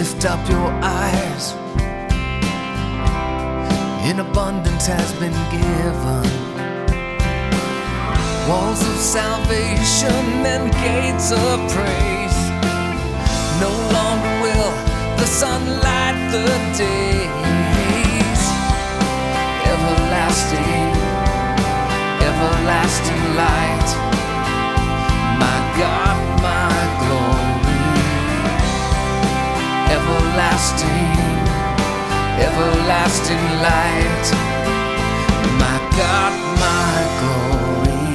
lift up your eyes. In abundance has been given. Walls of salvation and gates of praise. No longer will the sun light the days. Everlasting, everlasting light. Everlasting light. My God, my glory.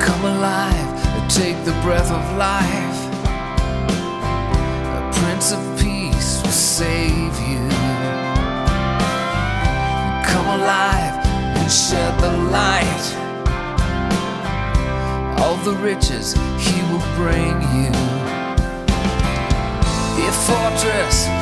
Come alive, and take the breath of life. A Prince of Peace will save you. Come alive and shed the the riches He will bring you. Be a fortress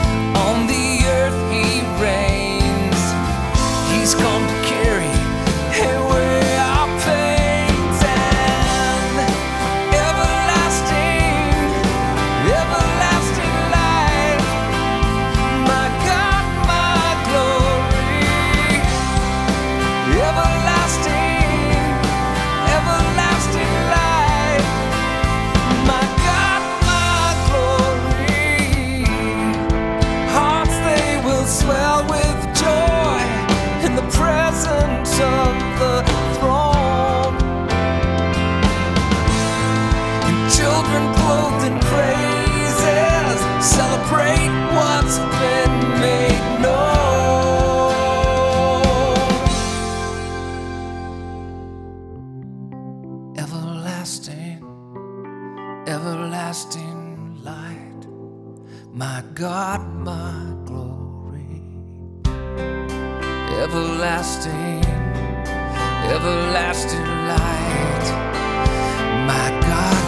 everlasting light, my God, my glory. Everlasting, everlasting light, my God.